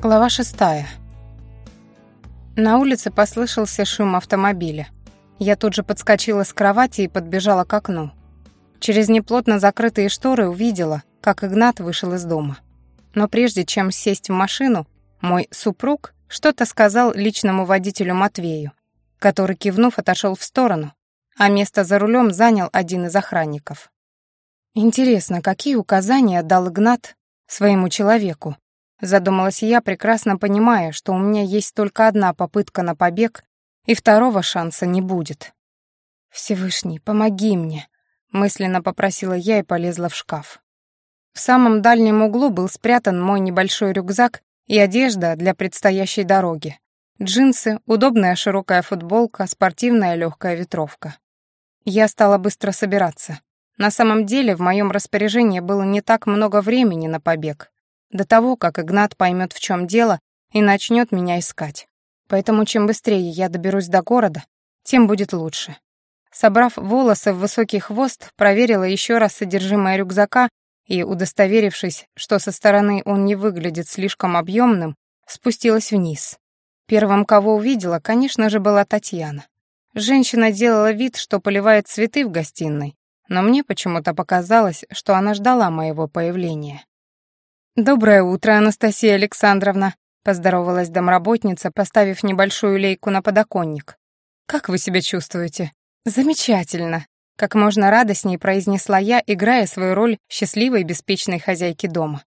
Глава шестая. На улице послышался шум автомобиля. Я тут же подскочила с кровати и подбежала к окну. Через неплотно закрытые шторы увидела, как Игнат вышел из дома. Но прежде чем сесть в машину, мой супруг что-то сказал личному водителю Матвею, который, кивнув, отошел в сторону, а место за рулем занял один из охранников. Интересно, какие указания дал Игнат своему человеку, Задумалась я, прекрасно понимая, что у меня есть только одна попытка на побег, и второго шанса не будет. «Всевышний, помоги мне», — мысленно попросила я и полезла в шкаф. В самом дальнем углу был спрятан мой небольшой рюкзак и одежда для предстоящей дороги. Джинсы, удобная широкая футболка, спортивная легкая ветровка. Я стала быстро собираться. На самом деле в моем распоряжении было не так много времени на побег, до того, как Игнат поймет, в чем дело, и начнет меня искать. Поэтому чем быстрее я доберусь до города, тем будет лучше. Собрав волосы в высокий хвост, проверила еще раз содержимое рюкзака и, удостоверившись, что со стороны он не выглядит слишком объемным, спустилась вниз. Первым, кого увидела, конечно же, была Татьяна. Женщина делала вид, что поливает цветы в гостиной, но мне почему-то показалось, что она ждала моего появления. «Доброе утро, Анастасия Александровна», — поздоровалась домработница, поставив небольшую лейку на подоконник. «Как вы себя чувствуете?» «Замечательно», — как можно радостнее произнесла я, играя свою роль счастливой и беспечной хозяйки дома.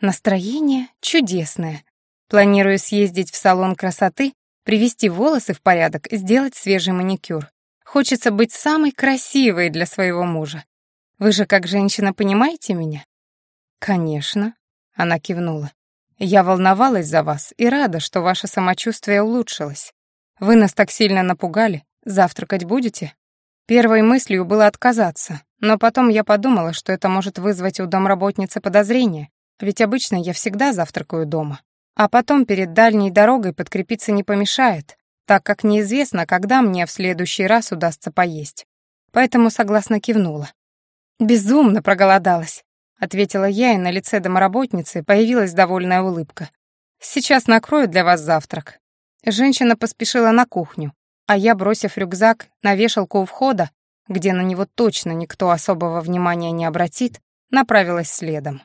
«Настроение чудесное. Планирую съездить в салон красоты, привести волосы в порядок, сделать свежий маникюр. Хочется быть самой красивой для своего мужа. Вы же как женщина понимаете меня?» «Конечно», она кивнула. «Я волновалась за вас и рада, что ваше самочувствие улучшилось. Вы нас так сильно напугали. Завтракать будете?» Первой мыслью было отказаться, но потом я подумала, что это может вызвать у домработницы подозрение, ведь обычно я всегда завтракаю дома. А потом перед дальней дорогой подкрепиться не помешает, так как неизвестно, когда мне в следующий раз удастся поесть. Поэтому согласно кивнула. Безумно проголодалась. — ответила я, и на лице домоработницы появилась довольная улыбка. «Сейчас накрою для вас завтрак». Женщина поспешила на кухню, а я, бросив рюкзак на вешалку у входа, где на него точно никто особого внимания не обратит, направилась следом.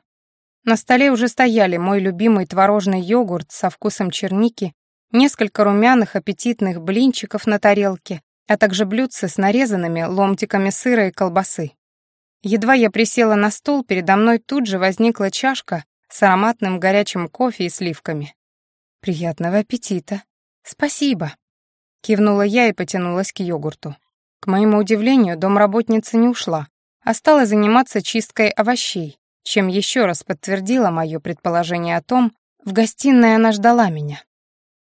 На столе уже стояли мой любимый творожный йогурт со вкусом черники, несколько румяных аппетитных блинчиков на тарелке, а также блюдце с нарезанными ломтиками сыра и колбасы. Едва я присела на стол, передо мной тут же возникла чашка с ароматным горячим кофе и сливками. «Приятного аппетита!» «Спасибо!» Кивнула я и потянулась к йогурту. К моему удивлению, домработница не ушла, а стала заниматься чисткой овощей, чем еще раз подтвердила мое предположение о том, в гостиной она ждала меня.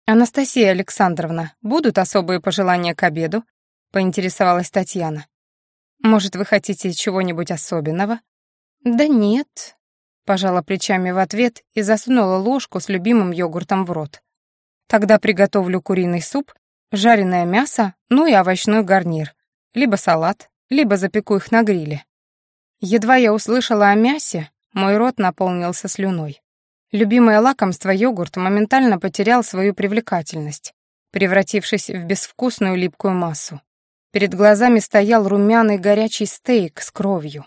«Анастасия Александровна, будут особые пожелания к обеду?» — поинтересовалась Татьяна. Может, вы хотите чего-нибудь особенного?» «Да нет», — пожала плечами в ответ и засунула ложку с любимым йогуртом в рот. «Тогда приготовлю куриный суп, жареное мясо, ну и овощной гарнир. Либо салат, либо запеку их на гриле». Едва я услышала о мясе, мой рот наполнился слюной. Любимое лакомство йогурт моментально потерял свою привлекательность, превратившись в безвкусную липкую массу. Перед глазами стоял румяный горячий стейк с кровью.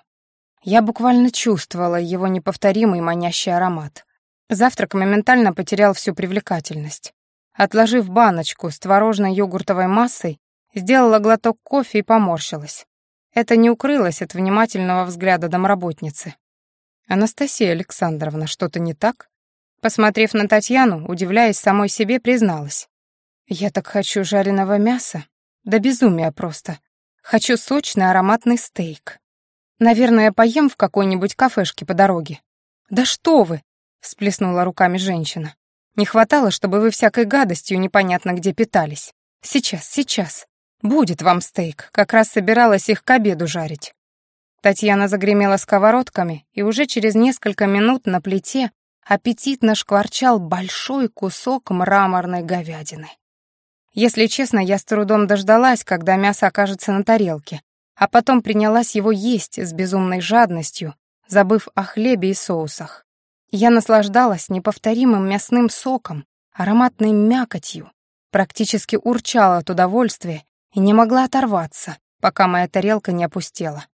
Я буквально чувствовала его неповторимый манящий аромат. Завтрак моментально потерял всю привлекательность. Отложив баночку с творожной йогуртовой массой, сделала глоток кофе и поморщилась. Это не укрылось от внимательного взгляда домработницы. «Анастасия Александровна, что-то не так?» Посмотрев на Татьяну, удивляясь самой себе, призналась. «Я так хочу жареного мяса. Да безумие просто. Хочу сочный ароматный стейк. Наверное, поем в какой-нибудь кафешке по дороге. Да что вы! всплеснула руками женщина. Не хватало, чтобы вы всякой гадостью непонятно где питались. Сейчас, сейчас. Будет вам стейк. Как раз собиралась их к обеду жарить. Татьяна загремела сковородками, и уже через несколько минут на плите аппетитно шкварчал большой кусок мраморной говядины. Если честно, я с трудом дождалась, когда мясо окажется на тарелке, а потом принялась его есть с безумной жадностью, забыв о хлебе и соусах. Я наслаждалась неповторимым мясным соком, ароматной мякотью, практически урчала от удовольствия и не могла оторваться, пока моя тарелка не опустела.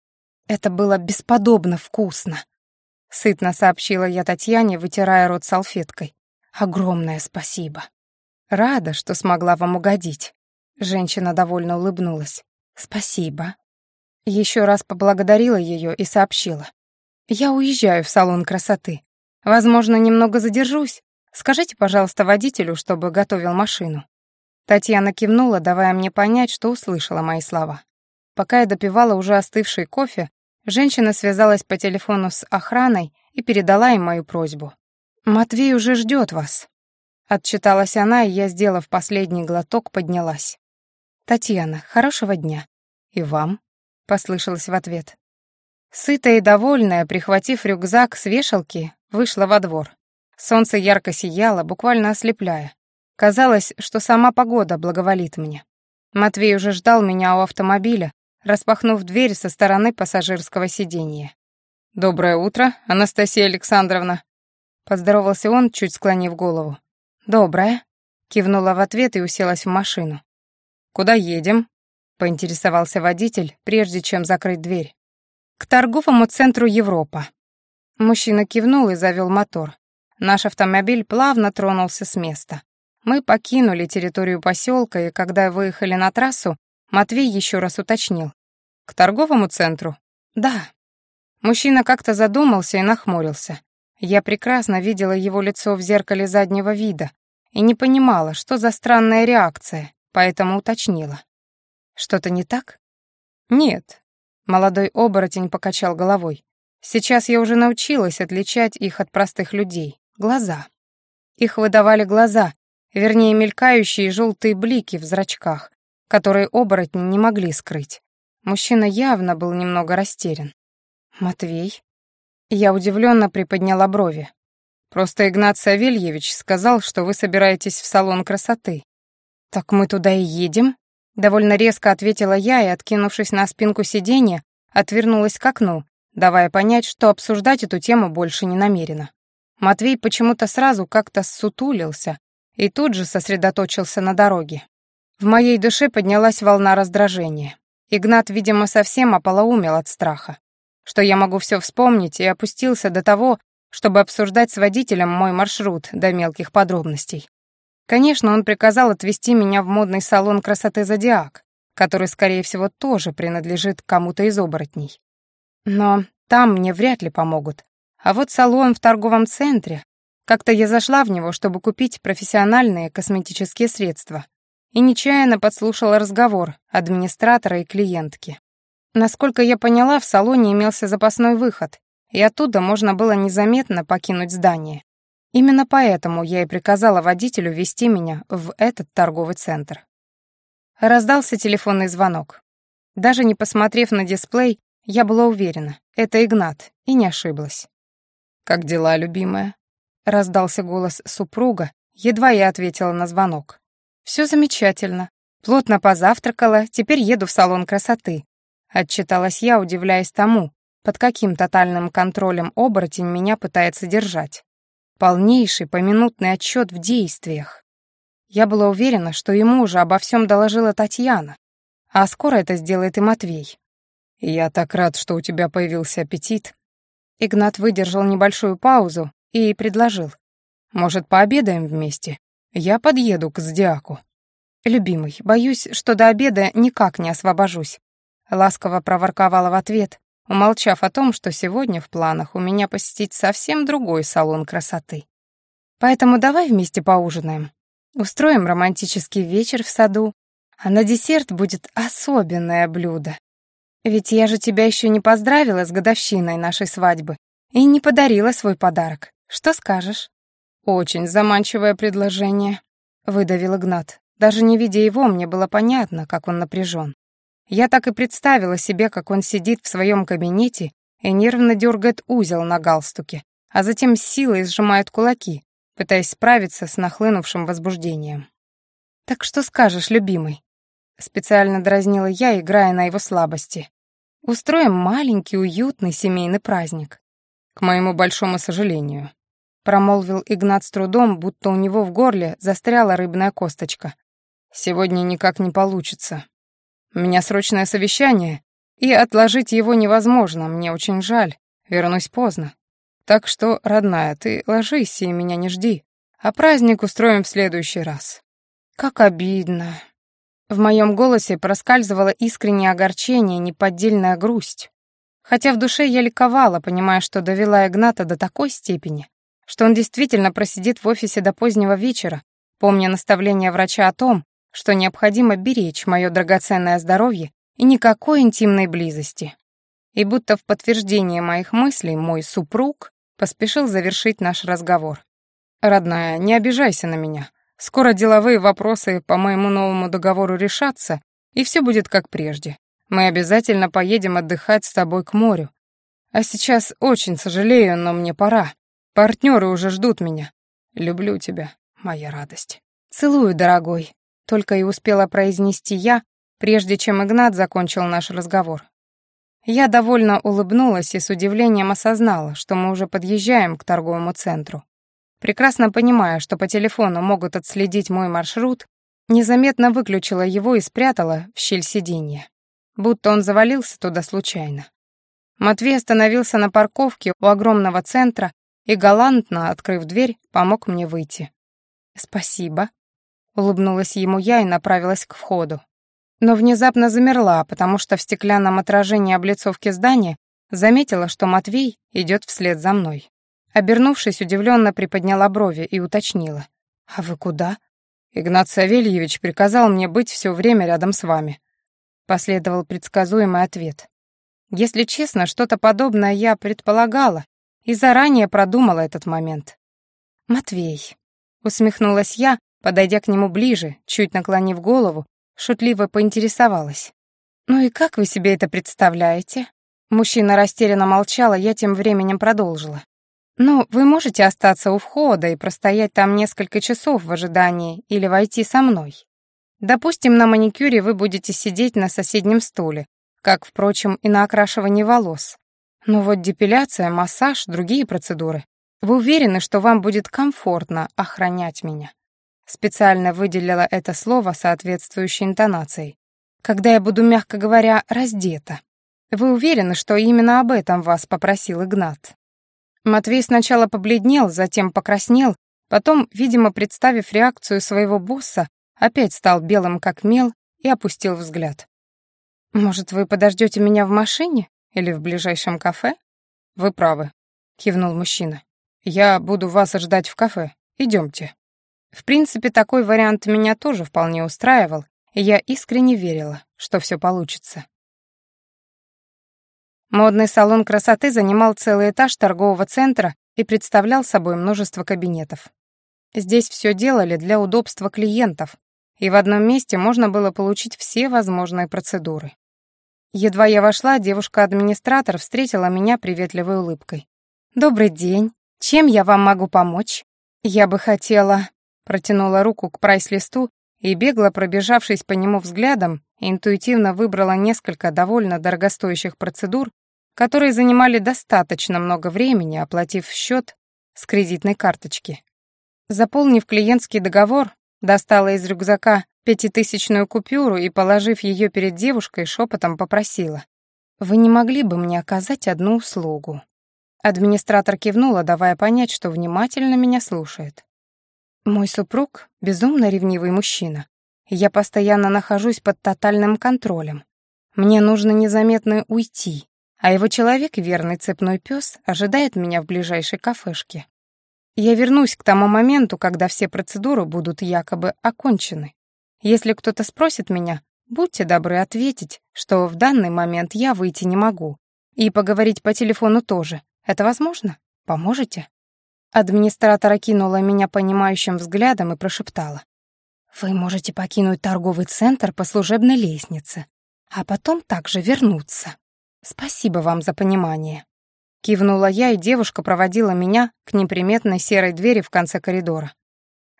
Это было бесподобно вкусно. Сытно сообщила я Татьяне, вытирая рот салфеткой. Огромное спасибо. Рада, что смогла вам угодить. Женщина довольно улыбнулась. Спасибо. Еще раз поблагодарила ее и сообщила. Я уезжаю в салон красоты. Возможно, немного задержусь. Скажите, пожалуйста, водителю, чтобы готовил машину. Татьяна кивнула, давая мне понять, что услышала мои слова. Пока я допивала уже остывший кофе, женщина связалась по телефону с охраной и передала им мою просьбу. «Матвей уже ждет вас», — отчиталась она, и я, сделав последний глоток, поднялась. «Татьяна, хорошего дня». «И вам», — послышалось в ответ. Сытая и довольная, прихватив рюкзак с вешалки, вышла во двор. Солнце ярко сияло, буквально ослепляя. Казалось, что сама погода благоволит мне. Матвей уже ждал меня у автомобиля, распахнув дверь со стороны пассажирского сиденья. «Доброе утро, Анастасия Александровна», — поздоровался он, чуть склонив голову. «Доброе», — кивнула в ответ и уселась в машину. «Куда едем?» — поинтересовался водитель, прежде чем закрыть дверь. «К торговому центру Европа». Мужчина кивнул и завел мотор. Наш автомобиль плавно тронулся с места. Мы покинули территорию поселка, и когда выехали на трассу, Матвей еще раз уточнил. «К торговому центру?» «Да». Мужчина как-то задумался и нахмурился. Я прекрасно видела его лицо в зеркале заднего вида и не понимала, что за странная реакция, поэтому уточнила. «Что-то не так?» «Нет». Молодой оборотень покачал головой. «Сейчас я уже научилась отличать их от простых людей. Глаза. Их выдавали глаза, вернее, мелькающие желтые блики в зрачках, которые оборотни не могли скрыть. Мужчина явно был немного растерян. «Матвей?» Я удивленно приподняла брови. «Просто Игнат Савельевич сказал, что вы собираетесь в салон красоты». «Так мы туда и едем?» Довольно резко ответила я и, откинувшись на спинку сиденья, отвернулась к окну, давая понять, что обсуждать эту тему больше не намерена. Матвей почему-то сразу как-то ссутулился и тут же сосредоточился на дороге. В моей душе поднялась волна раздражения. Игнат, видимо, совсем ополоумел от страха, что я могу все вспомнить, и опустился до того, чтобы обсуждать с водителем мой маршрут до мелких подробностей. Конечно, он приказал отвезти меня в модный салон красоты «Зодиак», который, скорее всего, тоже принадлежит кому-то из оборотней. Но там мне вряд ли помогут. А вот салон в торговом центре. Как-то я зашла в него, чтобы купить профессиональные косметические средства, и нечаянно подслушала разговор администратора и клиентки. Насколько я поняла, в салоне имелся запасной выход, и оттуда можно было незаметно покинуть здание. Именно поэтому я и приказала водителю вести меня в этот торговый центр. Раздался телефонный звонок. Даже не посмотрев на дисплей, я была уверена, это Игнат, и не ошиблась. «Как дела, любимая?» — раздался голос супруга, едва я ответила на звонок. Все замечательно. Плотно позавтракала, теперь еду в салон красоты. Отчиталась я, удивляясь тому, под каким тотальным контролем оборотень меня пытается держать. Полнейший поминутный отчет в действиях. Я была уверена, что ему уже обо всем доложила Татьяна, а скоро это сделает и Матвей. «Я так рад, что у тебя появился аппетит». Игнат выдержал небольшую паузу и предложил. «Может, пообедаем вместе? Я подъеду к Зодиаку. Любимый, боюсь, что до обеда никак не освобожусь. Ласково проворковала в ответ, умолчав о том, что сегодня в планах у меня посетить совсем другой салон красоты. Поэтому давай вместе поужинаем. Устроим романтический вечер в саду, а на десерт будет особенное блюдо. Ведь я же тебя еще не поздравила с годовщиной нашей свадьбы и не подарила свой подарок. Что скажешь? «Очень заманчивое предложение», — выдавил Игнат. Даже не видя его, мне было понятно, как он напряжен. Я так и представила себе, как он сидит в своем кабинете и нервно дергает узел на галстуке, а затем с силой сжимает кулаки, пытаясь справиться с нахлынувшим возбуждением. «Так что скажешь, любимый?» Специально дразнила я, играя на его слабости. «Устроим маленький, уютный семейный праздник». «К моему большому сожалению», промолвил Игнат с трудом, будто у него в горле застряла рыбная косточка. «Сегодня никак не получится. Меня срочное совещание, и отложить его невозможно, мне очень жаль, вернусь поздно. Так что, родная, ты ложись и меня не жди, а праздник устроим в следующий раз». «Как обидно». В моем голосе проскальзывало искреннее огорчение, неподдельная грусть. Хотя в душе я ликовала, понимая, что довела Игната до такой степени, что он действительно просидит в офисе до позднего вечера, помня наставление врача о том, что необходимо беречь мое драгоценное здоровье и никакой интимной близости. И будто в подтверждение моих мыслей мой супруг поспешил завершить наш разговор. «Родная, не обижайся на меня. Скоро деловые вопросы по моему новому договору решатся, и все будет как прежде. Мы обязательно поедем отдыхать с тобой к морю. А сейчас очень сожалею, но мне пора. Партнеры уже ждут меня. Люблю тебя, моя радость. Целую, дорогой. Только и успела произнести я, прежде чем Игнат закончил наш разговор. Я довольно улыбнулась и с удивлением осознала, что мы уже подъезжаем к торговому центру. Прекрасно понимая, что по телефону могут отследить мой маршрут, незаметно выключила его и спрятала в щель сиденья. Будто он завалился туда случайно. Матвей остановился на парковке у огромного центра и, галантно открыв дверь, помог мне выйти. «Спасибо», — улыбнулась ему я и направилась к входу. Но внезапно замерла, потому что в стеклянном отражении облицовки здания заметила, что Матвей идет вслед за мной. Обернувшись, удивленно приподняла брови и уточнила. «А вы куда?» «Игнат Савельевич приказал мне быть все время рядом с вами», — последовал предсказуемый ответ. Если честно, что-то подобное я предполагала, и заранее продумала этот момент. «Матвей», — усмехнулась я, подойдя к нему ближе, чуть наклонив голову, шутливо поинтересовалась. «Ну и как вы себе это представляете?» Мужчина растерянно молчал, а я тем временем продолжила. «Ну, вы можете остаться у входа и простоять там несколько часов в ожидании или войти со мной. Допустим, на маникюре вы будете сидеть на соседнем стуле, как, впрочем, и на окрашивании волос. Но вот депиляция, массаж, другие процедуры. Вы уверены, что вам будет комфортно охранять меня? Специально выделила это слово соответствующей интонацией. Когда я буду, мягко говоря, раздета. Вы уверены, что именно об этом вас попросил Игнат? Матвей сначала побледнел, затем покраснел, потом, видимо, представив реакцию своего босса, опять стал белым как мел и опустил взгляд. «Может, вы подождете меня в машине?» Или в ближайшем кафе? Вы правы, кивнул мужчина. Я буду вас ждать в кафе. Идемте. В принципе, такой вариант меня тоже вполне устраивал, и я искренне верила, что все получится. Модный салон красоты занимал целый этаж торгового центра и представлял собой множество кабинетов. Здесь все делали для удобства клиентов, и в одном месте можно было получить все возможные процедуры. Едва я вошла, девушка-администратор встретила меня приветливой улыбкой. «Добрый день. Чем я вам могу помочь?» «Я бы хотела...» Протянула руку к прайс-листу и, бегло пробежавшись по нему взглядом, интуитивно выбрала несколько довольно дорогостоящих процедур, которые занимали достаточно много времени, оплатив счет с кредитной карточки. Заполнив клиентский договор, достала из рюкзака пятитысячную купюру и, положив ее перед девушкой, шепотом попросила. «Вы не могли бы мне оказать одну услугу?» Администратор кивнула, давая понять, что внимательно меня слушает. «Мой супруг — безумно ревнивый мужчина. Я постоянно нахожусь под тотальным контролем. Мне нужно незаметно уйти, а его человек, верный цепной пес, ожидает меня в ближайшей кафешке. Я вернусь к тому моменту, когда все процедуры будут якобы окончены. Если кто-то спросит меня, будьте добры ответить, что в данный момент я выйти не могу. И поговорить по телефону тоже. Это возможно? Поможете?» Администратор окинула меня понимающим взглядом и прошептала. «Вы можете покинуть торговый центр по служебной лестнице, а потом также вернуться. Спасибо вам за понимание». Кивнула я, и девушка проводила меня к неприметной серой двери в конце коридора.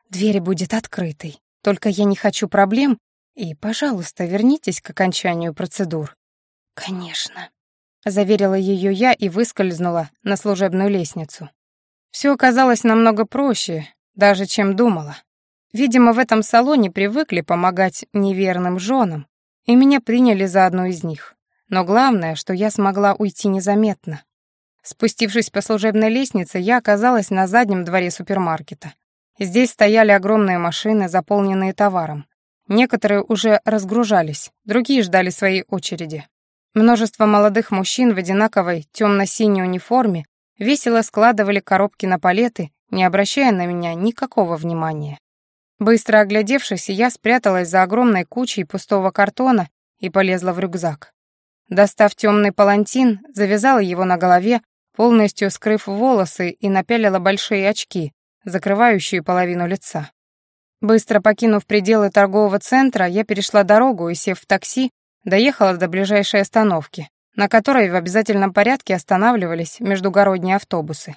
«Дверь будет открытой. Только я не хочу проблем, и, пожалуйста, вернитесь к окончанию процедур». «Конечно», — заверила ее я и выскользнула на служебную лестницу. Все оказалось намного проще, даже чем думала. Видимо, в этом салоне привыкли помогать неверным женам, и меня приняли за одну из них. Но главное, что я смогла уйти незаметно. Спустившись по служебной лестнице, я оказалась на заднем дворе супермаркета. Здесь стояли огромные машины, заполненные товаром. Некоторые уже разгружались, другие ждали своей очереди. Множество молодых мужчин в одинаковой темно-синей униформе весело складывали коробки на палеты, не обращая на меня никакого внимания. Быстро оглядевшись, я спряталась за огромной кучей пустого картона и полезла в рюкзак. Достав темный палантин, завязала его на голове, полностью скрыв волосы и напялила большие очки, закрывающие половину лица. Быстро покинув пределы торгового центра, я перешла дорогу и, сев в такси, доехала до ближайшей остановки, на которой в обязательном порядке останавливались междугородние автобусы.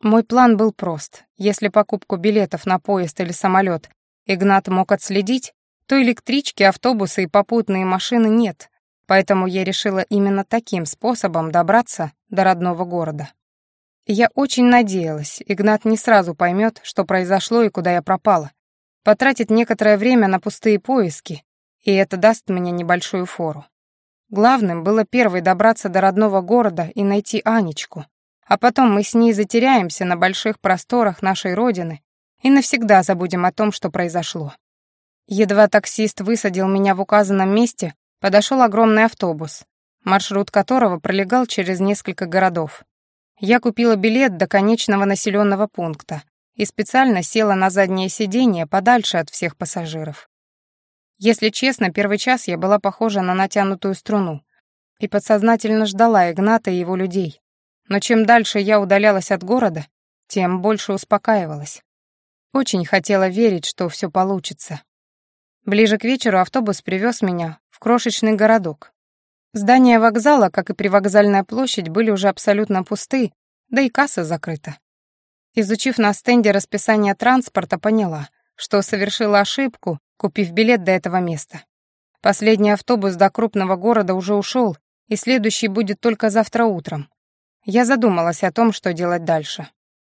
Мой план был прост. Если покупку билетов на поезд или самолет Игнат мог отследить, то электрички, автобусы и попутные машины нет, поэтому я решила именно таким способом добраться до родного города. Я очень надеялась, Игнат не сразу поймет, что произошло и куда я пропала, потратит некоторое время на пустые поиски, и это даст мне небольшую фору. Главным было первой добраться до родного города и найти Анечку, а потом мы с ней затеряемся на больших просторах нашей родины и навсегда забудем о том, что произошло. Едва таксист высадил меня в указанном месте, подошел огромный автобус, маршрут которого пролегал через несколько городов. Я купила билет до конечного населенного пункта и специально села на заднее сиденье подальше от всех пассажиров. Если честно, первый час я была похожа на натянутую струну и подсознательно ждала Игната и его людей. Но чем дальше я удалялась от города, тем больше успокаивалась. Очень хотела верить, что все получится. Ближе к вечеру автобус привез меня в крошечный городок. Здания вокзала, как и привокзальная площадь, были уже абсолютно пусты, да и касса закрыта. Изучив на стенде расписание транспорта, поняла, что совершила ошибку, купив билет до этого места. Последний автобус до крупного города уже ушел, и следующий будет только завтра утром. Я задумалась о том, что делать дальше.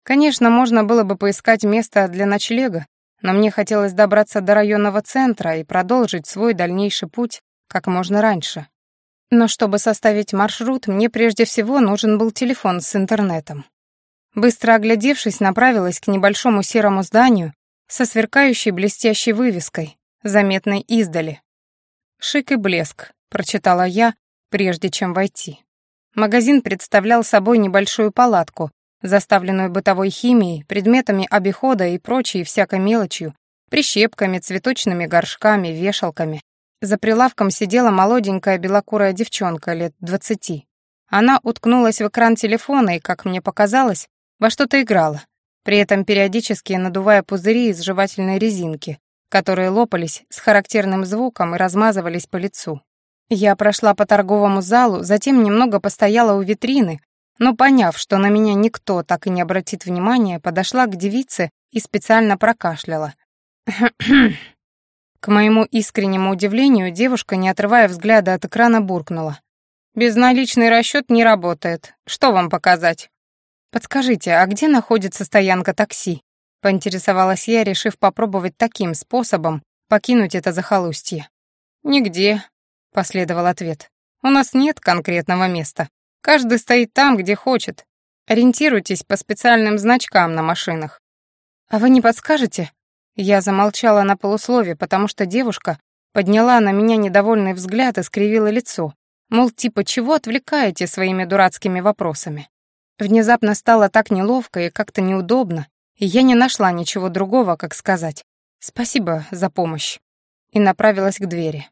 Конечно, можно было бы поискать место для ночлега, но мне хотелось добраться до районного центра и продолжить свой дальнейший путь как можно раньше. Но чтобы составить маршрут, мне прежде всего нужен был телефон с интернетом. Быстро оглядевшись, направилась к небольшому серому зданию со сверкающей блестящей вывеской, заметной издали. «Шик и блеск», — прочитала я, прежде чем войти. Магазин представлял собой небольшую палатку, заставленную бытовой химией, предметами обихода и прочей всякой мелочью, прищепками, цветочными горшками, вешалками. За прилавком сидела молоденькая белокурая девчонка лет двадцати. Она уткнулась в экран телефона и, как мне показалось, во что-то играла, при этом периодически надувая пузыри из жевательной резинки, которые лопались с характерным звуком и размазывались по лицу. Я прошла по торговому залу, затем немного постояла у витрины, но, поняв, что на меня никто так и не обратит внимания, подошла к девице и специально прокашляла. К моему искреннему удивлению, девушка, не отрывая взгляда от экрана, буркнула. «Безналичный расчет не работает. Что вам показать?» «Подскажите, а где находится стоянка такси?» — поинтересовалась я, решив попробовать таким способом покинуть это захолустье. «Нигде», — последовал ответ. «У нас нет конкретного места. Каждый стоит там, где хочет. Ориентируйтесь по специальным значкам на машинах. А вы не подскажете? Я замолчала на полуслове, потому что девушка подняла на меня недовольный взгляд и скривила лицо. Мол, типа, чего отвлекаете своими дурацкими вопросами? Внезапно стало так неловко и как-то неудобно, и я не нашла ничего другого, как сказать «спасибо за помощь» и направилась к двери.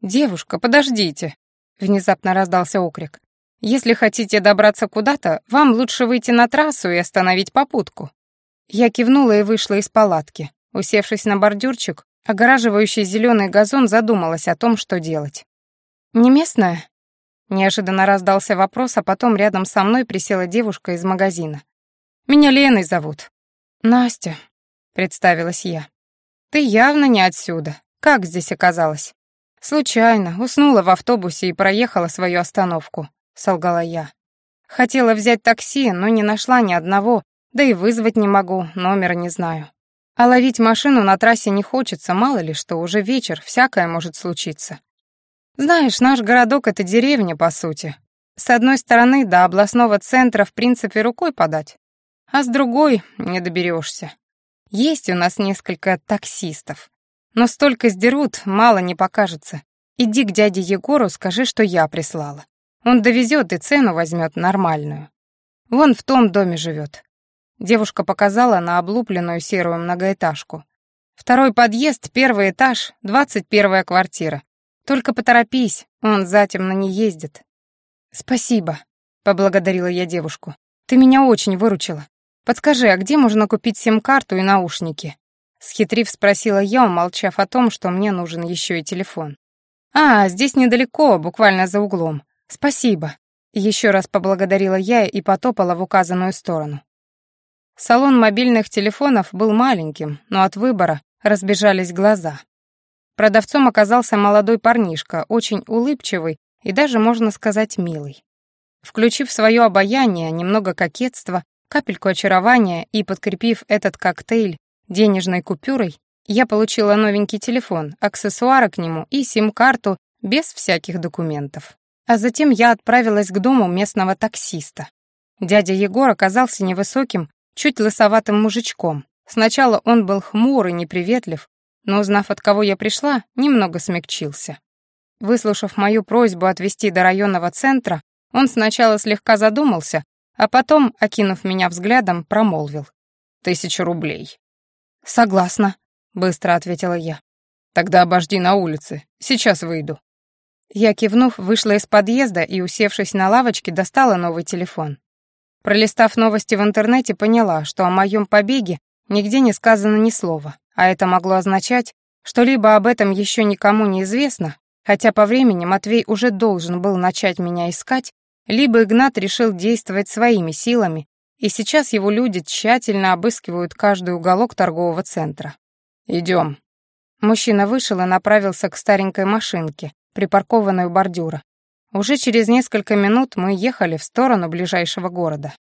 «Девушка, подождите!» — внезапно раздался окрик. Если хотите добраться куда-то, вам лучше выйти на трассу и остановить попутку». Я кивнула и вышла из палатки. Усевшись на бордюрчик, огораживающий зеленый газон, задумалась о том, что делать. «Не местная?» Неожиданно раздался вопрос, а потом рядом со мной присела девушка из магазина. «Меня Леной зовут». «Настя», — представилась я. «Ты явно не отсюда. Как здесь оказалась?» «Случайно. Уснула в автобусе и проехала свою остановку. — солгала я. Хотела взять такси, но не нашла ни одного, Да и вызвать не могу, номера не знаю. А ловить машину на трассе не хочется, мало ли что, уже вечер, всякое может случиться. Знаешь, наш городок — это деревня, по сути. С одной стороны, до областного центра в принципе рукой подать, а с другой не доберешься. Есть у нас несколько таксистов, но столько сдерут, мало не покажется. Иди к дяде Егору, скажи, что я прислала. Он довезет и цену возьмет нормальную. Вон в том доме живет. Девушка показала на облупленную серую многоэтажку. Второй подъезд, первый этаж, двадцать первая квартира. Только поторопись, он затемно не ездит. Спасибо, поблагодарила я девушку. Ты меня очень выручила. Подскажи, а где можно купить сим-карту и наушники? Схитрив, спросила я, умолчав о том, что мне нужен еще и телефон. «А, здесь недалеко, буквально за углом. Спасибо». Еще раз поблагодарила я и потопала в указанную сторону. Салон мобильных телефонов был маленьким, но от выбора разбежались глаза. Продавцом оказался молодой парнишка, очень улыбчивый и даже, можно сказать, милый. Включив свое обаяние, немного кокетства, капельку очарования и подкрепив этот коктейль денежной купюрой, я получила новенький телефон, аксессуары к нему и сим-карту без всяких документов. А затем я отправилась к дому местного таксиста. Дядя Егор оказался невысоким, чуть лысоватым мужичком. Сначала он был хмур и неприветлив, но, узнав, от кого я пришла, немного смягчился. Выслушав мою просьбу отвезти до районного центра, он сначала слегка задумался, а потом, окинув меня взглядом, промолвил. «Тысяча рублей». «Согласна», быстро ответила я. Тогда обожди на улице. Сейчас выйду. Я, кивнув, вышла из подъезда и, усевшись на лавочке, достала новый телефон. Пролистав новости в интернете, поняла, что о моем побеге нигде не сказано ни слова, а это могло означать, что либо об этом еще никому не известно, хотя по времени Матвей уже должен был начать меня искать, либо Игнат решил действовать своими силами, и сейчас его люди тщательно обыскивают каждый уголок торгового центра. Идем. Мужчина вышел и направился к старенькой машинке, припаркованной у бордюра. Уже через несколько минут мы ехали в сторону ближайшего города.